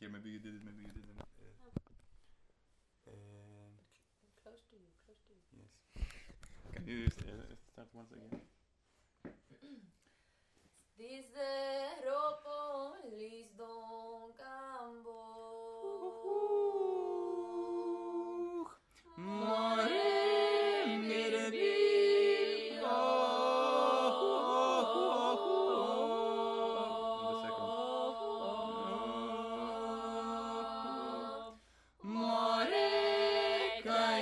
here. Maybe you did it. Maybe you didn't. Uh, and Close to you, close to you. yes. Can you uh, start once again? Stisero polis don cambo. More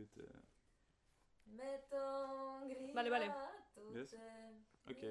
Vete. Vale, vale. Ok,